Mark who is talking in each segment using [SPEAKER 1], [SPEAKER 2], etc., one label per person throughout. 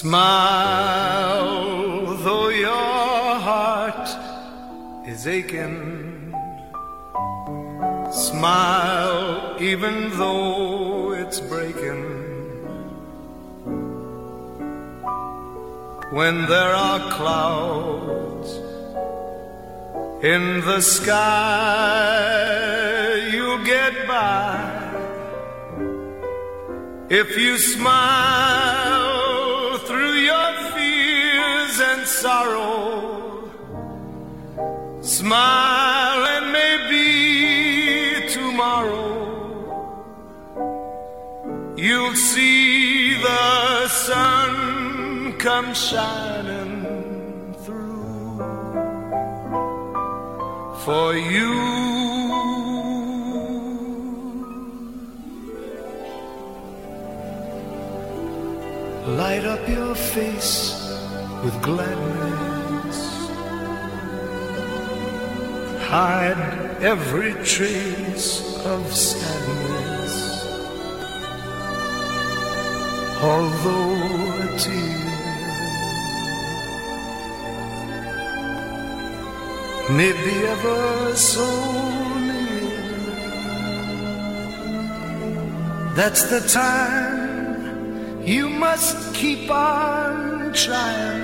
[SPEAKER 1] Smile, though your heart is aching. Smile, even though it's breaking. When there are clouds in the sky, you'll get by. If you smile sorrow, smile and maybe tomorrow you'll see the sun come shining through for you. Light up your face with gladness. Hide every trace of sadness. Although a tear may be ever so near, that's the time you must keep on trying.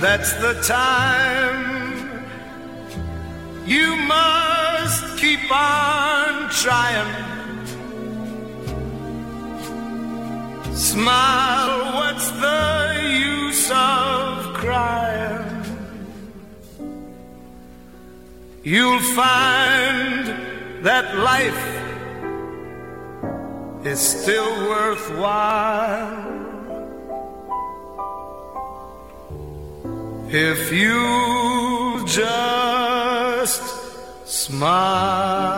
[SPEAKER 1] That's the time you must keep on trying. Smile, what's the use of crying? You'll find that life is still worthwhile. If you just smile.